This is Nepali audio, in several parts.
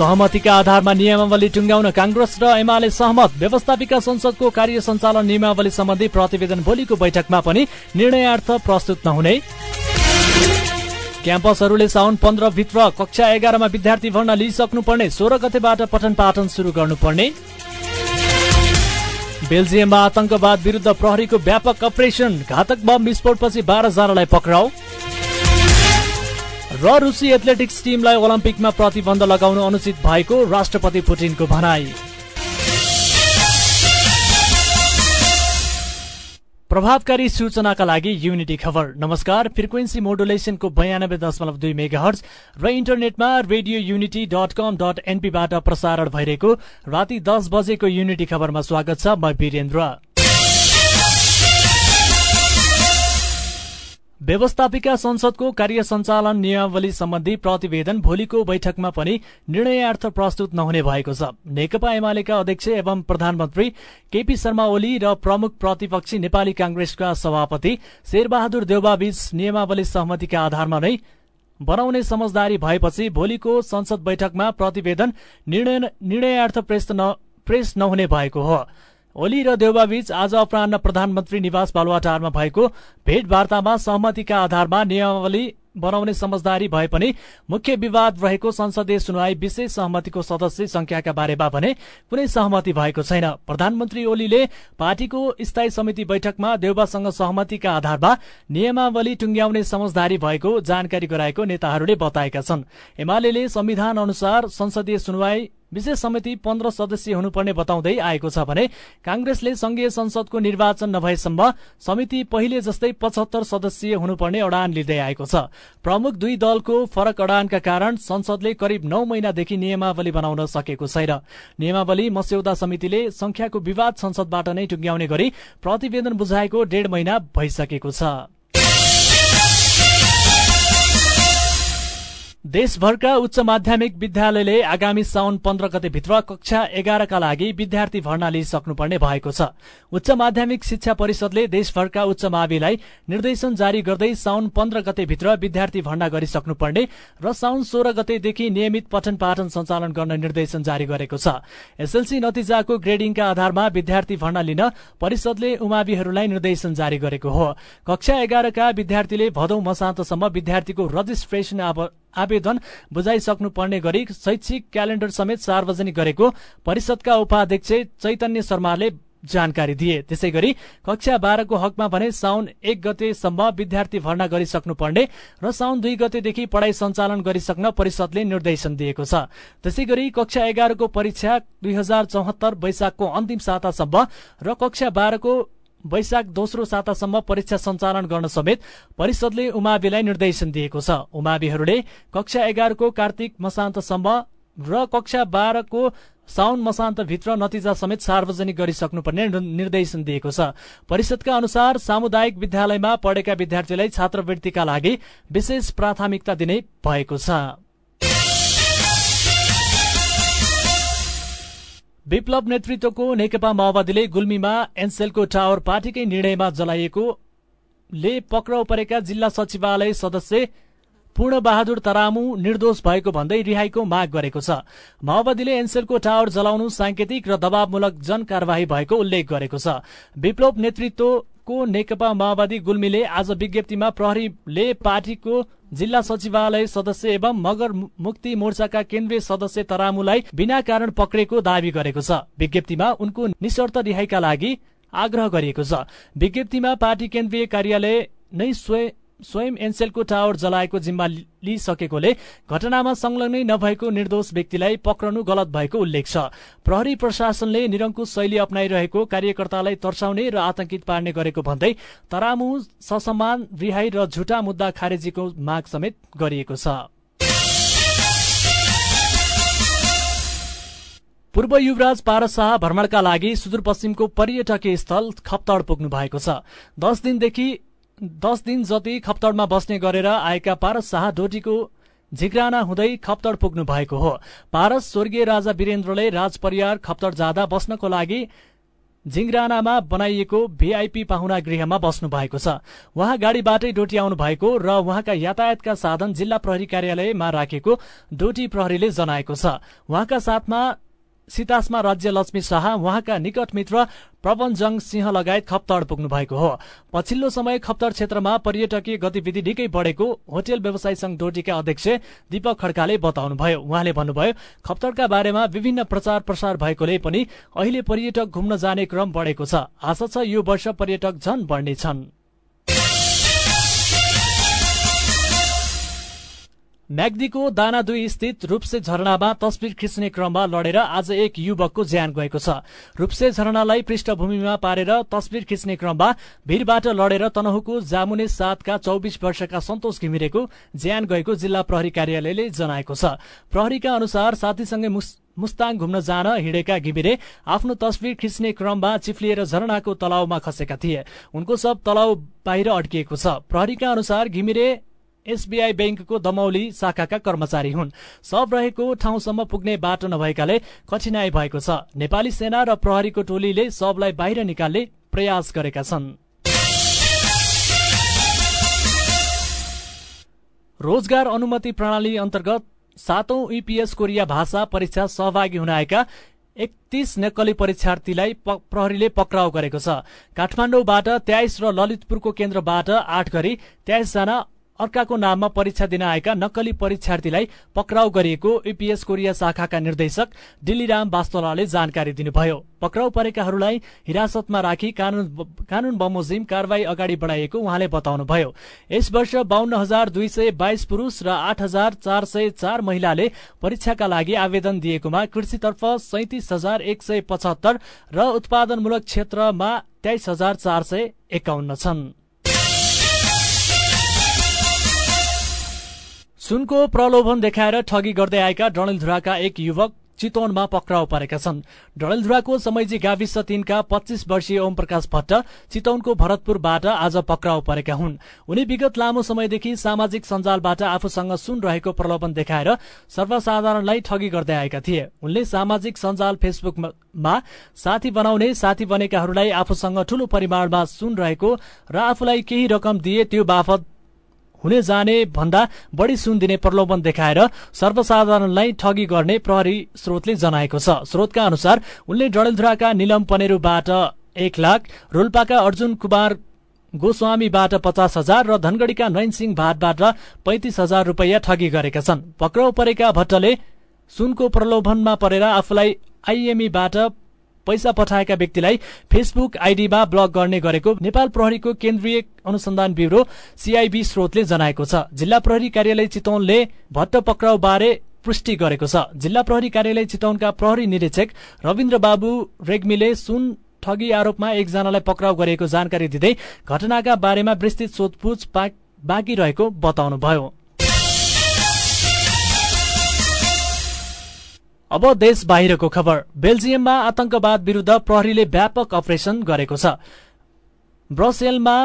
सहमतिका आधारमा नियमावली टुङ्ग्याउन काङ्ग्रेस र एमाले सहमत। व्यवस्थापिका संसदको कार्य सञ्चालन नियमावली सम्बन्धी प्रतिवेदन भोलिको बैठकमा पनि निर्णयार्थ प्रस्तुत नहुने। क्याम्पसहरूले साउन पन्ध्रभित्र कक्षा एघारमा विद्यार्थी भर्ना लिइसक्नुपर्ने सोह्र गतेबाट पठन पाठन सुरु गर्नुपर्ने। बेल्जियममा आतंकवाद विरुद्ध प्रहरीको व्यापक अपरेसन। घातक बम विस्फोटपछि बाह्रजनालाई पक्राउ। र रुसी एथलेटिक्स टिमलाई ओलम्पिकमा प्रतिबन्ध लगाउनु अनुचित भएको राष्ट्रपति पुटिनको भनाई। प्रभावकारी सूचनाका लागि युनिटी खबर। नमस्कार फ्रिक्वेन्सी मोडुलेसनको बयानब्बे दशमलव दुई मेगा हर्ज र इन्टरनेटमा radio unity dot com dot एनपीबाट प्रसारण भइरहेको राति दस बजेको युनिटी खबरमा स्वागत छ म वीरेन्द्र। व्यवस्थापिका संसदको कार्य सञ्चालन नियमावली सम्बन्धी प्रतिवेदन भोलिको बैठकमा पनि निर्णयार्थ प्रस्तुत नहुने भएको छ। नेकपा एमालेका अध्यक्ष एवं प्रधानमन्त्री केपी शर्मा ओली र प्रमुख प्रतिपक्षी नेपाली कांग्रेसका सभापति शेरबहादुर देउबाबीच नियमावली सहमतिका आधारमा नै बनाउने समझदारी भएपछि भोलिको संसद बैठकमा प्रतिवेदन निर्णयार्थ प्रेस नहुने भएको हो। ओली र देउबाबीच आज अपरान्न प्रधानमन्त्री निवास बालुवाटारमा भएको भेटवार्तामा सहमतिका आधारमा नियमावली बनाउने समझदारी भए पनि मुख्य विवाद रहेको संसदीय सुनवाई विशेष सहमतिको सदस्य संख्याका बारेमा भने कुनै सहमति भएको छैन। प्रधानमन्त्री ओलीले पार्टीको स्थायी समिति बैठकमा देउबासँग सहमतिका आधारमा नियमावली टुङ्ग्याउने समझदारी भएको जानकारी गराएको नेताहरूले बताएका छन्। एमाले संविधान अनुसार संसदीय सुनवाई विशेष समिति पन्ध्र सदस्यीय हुनुपर्ने बताउँदै आएको छ भने कांग्रेसले संघीय संसदको निर्वाचन नभएसम्म समिति पहिले जस्तै पचहत्तर सदस्यीय हुनुपर्ने अडान लिँदै आएको छ। प्रमुख दुई दलको फरक अडानका कारण संसदले करिब नौ महिनादेखि नियमावली बनाउन सकेको छैन। नियमावली मस्यौदा समितिले संख्याको विवाद संसदबाट नै टुङ्ग्याउने गरी प्रतिवेदन बुझाएको डेढ महिना भइसकेको छ। देशभरका उच्च माध्यमिक विद्यालयले आगामी साउन पन्ध्र गतेभित्र कक्षा एघारका लागि विद्यार्थी भर्ना लिइसक्नुपर्ने भएको छ। उच्च माध्यमिक शिक्षा परिषदले देशभरका उच्च माविलाई निर्देशन जारी गर्दै साउन पन्ध्र गतेभित्र विद्यार्थी भर्ना गरिसक्नुपर्ने र साउन सोह्र गतेदेखि नियमित पठन पाठन सञ्चालन गर्न निर्देशन जारी गरेको छ। एसएलसी नतिजाको ग्रेडिङका आधारमा विद्यार्थी भर्ना लिन परिषदले उमाविहरूलाई निर्देशन जारी गरेको हो। कक्षा एघारका विद्यार्थीले भदौ मसान्तसम्म विद्यार्थीको रजिस्ट्रेसन आवेदन बुझाइसक्नु पर्ने गरी शैक्षिक क्यालेण्डर समेत सार्वजनिक गरेको परिषदका उपाध्यक्ष चैतन्य शर्माले जानकारी दिए। त्यसै गरी कक्षा बाह्रको हकमा भने साउन एक गतेसम्म विद्यार्थी भर्ना गरिसक्नु पर्ने र साउन दुई गतेदेखि पढ़ाई सञ्चालन गरिसक्न परिषदले निर्देशन दिएको छ। त्यसै गरी कक्षा एघारको परीक्षा दुई हजार चौहत्तर वैशाखको अन्तिम सातासम्म र कक्षा बाह्रको वैशाख दोस्रो सातासम्म परीक्षा सञ्चालन गर्न समेत परिषदले उमाविलाई निर्देशन दिएको छ। उमाविहरूले कक्षा एघारको कार्तिक मसान्तसम्म र कक्षा बाह्रको साउन मसान्तभित्र नतिजा समेत सार्वजनिक गरिसक्नुपर्ने निर्देशन दिएको छ। परिषदका अनुसार सामुदायिक विद्यालयमा पढेका विद्यार्थीलाई छात्रवृत्तिका लागि विशेष प्राथमिकता दिने भएको छ। विप्लव नेतृत्वको नेकपा माओवादीले गुल्मीमा एनसेलको टावर पार्टीकै निर्णयमा जलाइएको ले पक्राउ परेका जिल्ला सचिवालय सदस्य पूर्ण बहादुर तरामु निर्दोष भएको भन्दै रिहाईको माग गरेको छ। माओवादीले एनसेलको टावर जलाउनु सांकेतिक र दबावमूलक जन कार्यवाही भएको उल्लेख गरेको छ। विप्लव नेतृत्वको नेकपा माओवादी गुल्मीले आज विज्ञप्तिमा प्रहरीले पार्टीको जिल्ला सचिवालय सदस्य एवं मगर मुक्ति मोर्चाका केन्द्रीय सदस्य तरामुलाई बिना कारण पक्रेको दावी गरेको छ। विज्ञप्तिमा उनको निशर्त रिहाईका लागि आग्रह गरिएको छ। विज्ञप्तिमा पार्टी केन्द्रीय कार्यालय नै स्वयं एनसेलको टावर जलाएको जिम्मा लिइसकेकोले घटनामा संलग्नै नभएको निर्दोष व्यक्तिलाई पक्रनु गलत भएको उल्लेख छ। प्रहरी प्रशासनले निरङ्कुश शैली अप्नाइरहेको कार्यकर्तालाई तर्साउने र आतंकित पार्ने गरेको भन्दै तरामु ससमान रिहाई र झुटा मुद्दा खारेजीको माग समेत गरिएको छ। पूर्व युवराज पारस शाह भ्रमणका लागि सुदूरपश्चिमको पर्यटकीय स्थल खप्तड पुग्नु भएको छ। दस दिनदेखि दस दिन जति खप्तडमा बस्ने गरेर आएका पारस शाह डोटीको झिक्राना हुँदै खप्तड पुग्नु भएको हो। पारस स्वर्गीय राजा वीरेन्द्रले राजपरिवार खप्तड जाँदा बस्नको लागि जिङ्रानामा बनाइएको भीआईपी पाहुना गृहमा बस्नु भएको छ। उहाँ गाडीबाटै डोटी आउनु भएको र उहाँका यातायातका साधन जिल्ला प्रहरी कार्यालयमा राखेको डोटी प्रहरीले जनाएको छ। उहाँका साथमा सितासमा राज्य लक्ष्मी शाह उहाँका निकट मित्र प्रवनजङ सिंह लगायत खप्तड पुग्नु भएको हो। पछिल्लो समय खप्तड क्षेत्रमा पर्यटकीय गतिविधि निकै बढेको होटेल व्यवसाय संघ डोटीका अध्यक्ष दीपक खड्काले बताउनुभयो। उहाँले भन्नुभयो खप्तडका बारेमा विभिन्न प्रचार प्रसार भएकोले पनि अहिले पर्यटक घुम्न जाने क्रम बढेको छ। आशा छ यो वर्ष पर्यटक झन बढ्नेछन्। म्याग्दीको दाना दुई स्थित रूपसे झरनामा तस्विर खिच्ने क्रममा लडेर आज एक युवकको ज्यान गएको छ। रूपसे झरनालाई पृष्ठभूमिमा पारेर तस्विर खिच्ने क्रममा भीरबाट लडेर तनहुको जामुने सातका चौबिस वर्षका सन्तोष घिमिरेको ज्यान गएको जिल्ला प्रहरी कार्यालयले जनाएको छ। प्रहरीका अनुसार साथीसँगै मुस्ताङ घुम्न जान हिँडेका घिमिरे आफ्नो तस्विर खिच्ने क्रममा चिप्लिएर झरनाको तलाउमा खसेका थिए। उनको सब तलाउ बाहिर अड्किएको छ। प्रहरीका अनुसार घिमिरे एसबीआई ब्याङ्कको दमौली शाखाका कर्मचारी हुन्। सब रहेको ठाउँसम्म पुग्ने बाटो नभएकाले कठिनाई भएको छ। नेपाली सेना र प्रहरीको टोलीले सबलाई बाहिर निकाल्ने प्रयास गरेका छन्। रोजगार अनुमति प्रणाली अन्तर्गत सातौं इपीएस कोरिया भाषा परीक्षा सहभागी हुन आएका एकतीस नक्कली परीक्षार्थीलाई प्रहरीले पक्राउ गरेको छ। काठमाडौँबाट तेइस र ललितपुरको केन्द्रबाट आठ गरी तेइसजना अर्काको नाममा परीक्षा दिन आएका नक्कली परीक्षार्थीलाई पक्राउ गरिएको युपीएस कोरिया शाखाका निर्देशक दिल्लीराम वास्तोलाले जानकारी दिनुभयो। पक्राउ परेकाहरूलाई हिरासतमा राखी कानून कानून बमोजिम कारवाही अगाडि बढाइएको उहाँले बताउनुभयो। यस वर्ष बाहन्न हजार दुई सय बाइस पुरूष र आठ हजार चार सय चार महिलाले परीक्षाका लागि आवेदन दिएकोमा कृषितर्फ सैतिस हजार एक सय पचहत्तर र उत्पादनमूलक क्षेत्रमा तेइस हजार चार सय एकाउन्न छन्। सुनको प्रलोभन देखाएर ठगी गर्दै आएका डणेलधुराका एक युवक चितवनमा पक्राउ परेका छन्। डणेलधुराको समैजी गाविस तीनका पच्चीस वर्षीय ओम प्रकाश भट्ट चितवनको भरतपुरबाट आज पक्राउ परेका हुन्। उनी विगत लामो समयदेखि सामाजिक सञ्जालबाट आफूसँग सुन रहेको प्रलोभन देखाएर सर्वसाधारणलाई ठगी गर्दै आएका थिए। उनले सामाजिक सञ्जाल फेसबुकमा साथी बनाउने साथी बनेकाहरूलाई आफूसँग ठूलो परिमाणमा सुन रहेको र आफूलाई केही रकम दिए त्यो बापत हुने जाने भन्दा बढी सुन दिने प्रलोभन देखाएर सर्वसाधारणलाई ठगी गर्ने प्रहरी स्रोतले जनाएको छ। स्रोतका अनुसार उनले डडेलधुराका निलम पनेरूबाट एक लाख रोल्पाका अर्जुन कुमार गोस्वामीबाट पचास हजार र धनगढ़ीका नयन सिंह भाटबाट पैंतिस हजार रुपियाँ ठगी गरेका छन्। पक्राउ परेका भट्टले सुनको प्रलोभनमा परेर आफूलाई आइएमईबाट पैसा पठाएका व्यक्तिलाई फेसबुक आइडीमा ब्लक गर्ने गरेको नेपाल प्रहरीको केन्द्रीय अनुसन्धान ब्यूरो सीआईबी स्रोतले जनाएको छ। जिल्ला प्रहरी कार्यालय चितवनले भट्ट पक्राउ बारे पुष्टि गरेको छ। जिल्ला प्रहरी कार्यालय चितवनका प्रहरी निरीक्षक रविन्द्र बाबु रेग्मीले सुन ठगी आरोपमा एकजनालाई पक्राउ गरेको जानकारी दिँदै घटनाका बारेमा विस्तृत सोधपुछ बाँकी रहेको बताउनुभयो। अब देश बाहिरको खबर। बेल्जियममा आतंकवाद विरूद्ध प्रहरीले व्यापक अपरेशन गरेको छ। ब्रसेलमा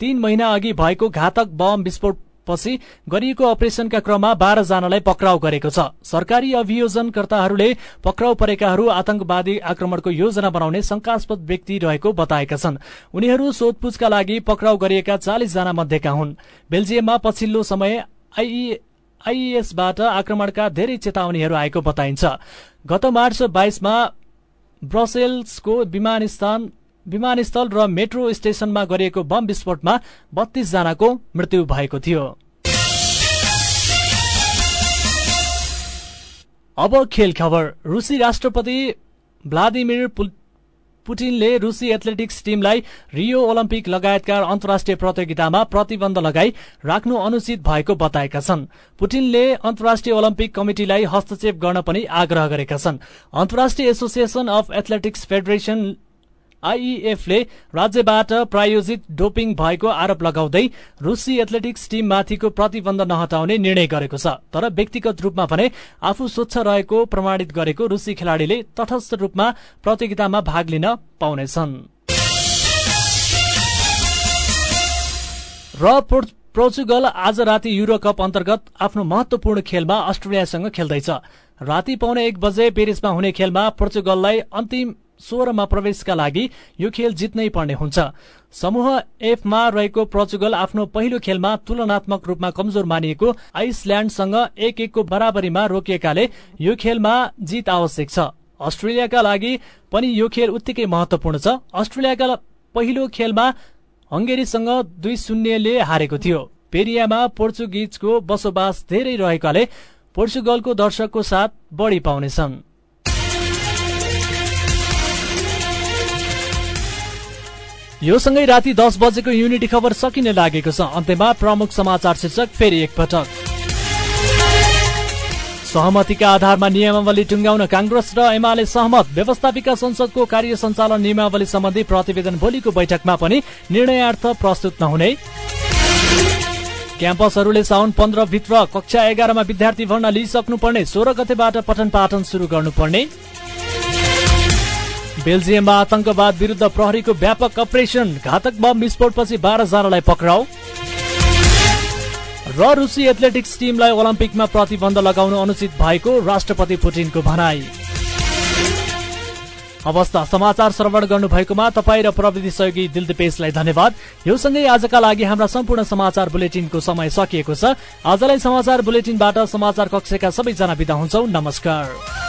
तीन महिना अघि भएको घातक बम विस्फोट पछि गरिएको अपरेशनका क्रममा बाह्रजनालाई पक्राउ गरेको छ। सरकारी अभियोजनकर्ताहरूले पक्राउ परेकाहरू आतंकवादी आक्रमणको योजना बनाउने शंकास्पद व्यक्ति रहेको बताएका छन्। उनीहरू सोधपूछका लागि पक्राउ गरिएका चालिसजना मध्येका हुन्। बेल्जियममा पछिल्लो समय आइई आइएसबाट आक्रमणका धेरै चेतावनीहरू आएको बताइन्छ। गत मार्च बाइसमा ब्रसेल्सको विमानस्थान विमानस्थल र मेट्रो स्टेशनमा गरिएको बम विस्फोटमा बत्तीस जनाको मृत्यु भएको थियो। अब खेल खबर। रुसी राष्ट्रपति भ्लादिमिर पुटिनले रुसी एथलेटिक्स टिमलाई रियो ओलम्पिक लगायतका अन्तर्राष्ट्रिय प्रतियोगितामा प्रतिबन्ध लगाई राख्नु अनुचित भएको बताएका छन्। पुटिनले अन्तर्राष्ट्रिय ओलम्पिक कमिटिलाई हस्तक्षेप गर्न पनि आग्रह गरेका छन्। अन्तर्राष्ट्रिय एसोसिएसन अफ एथलेटिक्स फेडरेशन आइईएफले राज्यबाट प्रायोजित डोपिङ भएको आरोप लगाउँदै रुसी एथलेटिक्स टिममाथिको प्रतिबन्ध नहटाउने निर्णय गरेको छ। तर व्यक्तिगत रूपमा भने आफू स्वच्छ रहेको प्रमाणित गरेको रुसी खेलाड़ीले तटस्थ रूपमा प्रतियोगितामा भाग लिन पाउनेछन्। र पोर्चुगल आज राति युरो कप अन्तर्गत आफ्नो महत्वपूर्ण खेलमा अस्ट्रेलियासँग खेल्दैछ। राति पाउने एक बजे पेरिसमा हुने खेलमा पोर्चुगललाई अन्तिम सोह्रमा प्रवेशका लागि यो खेल जित्नै पर्ने हुन्छ। समूह एफमा रहेको पोर्चुगल आफ्नो पहिलो खेलमा तुलनात्मक रूपमा कमजोर मानिएको आइसल्याण्डसँग एक एकको बराबरीमा रोकिएकाले यो खेलमा जित आवश्यक छ। अस्ट्रेलियाका लागि पनि यो खेल उत्तिकै महत्वपूर्ण छ। अस्ट्रेलियाका पहिलो खेलमा हंगेरीसँग दुई शून्यले हारेको थियो। पेरियामा पोर्चुगिजको बसोबास धेरै रहेकाले पोर्चुगलको दर्शकको साथ बढ़ी पाउनेछन्। यो सँगै राति दस बजेको युनिटी खबर सकिने लागेको छ। अन्त्यमा प्रमुख समाचार शीर्षक फेरि एकपटक। सहमतिका आधारमा नियमावली टुङ्गाउन कांग्रेस र एमाले सहमत। व्यवस्थापिका संसदको कार्य सञ्चालन नियमावली सम्बन्धी प्रतिवेदन भोलिको बैठकमा पनि निर्णयार्थ प्रस्तुत नहुने। क्याम्पसहरूले साउन पन्ध्रभित्र कक्षा एघारमा विद्यार्थी भर्ना लिइसक्नुपर्ने। सोह्र गतेबाट पठन पाठन शुरू गर्नुपर्ने। बेल्जियममा आतंकवाद विरुद्ध प्रहरीको व्यापक अपरेसन घातक बम विस्फोटपछि बाह्रजनालाई पक्राउ। र रुसी एथलेटिक्स टिमलाई ओलम्पिकमा प्रतिबन्ध लगाउनु अनुचित भएको राष्ट्रपति पुटिनको भनाई। अवस्था समाचार श्रवण गर्नुभएकोमा तपाईँ र प्रविधि सहयोगी दिलदीपेशलाई धन्यवाद। यो सँगै आजका लागि हाम्रा सम्पूर्ण समाचार बुलेटिनको समय सकिएको छ। आजलाई समाचार बुलेटिनबाट समाचार कक्षका सबैजना विदा हुन्छौ। नमस्कार।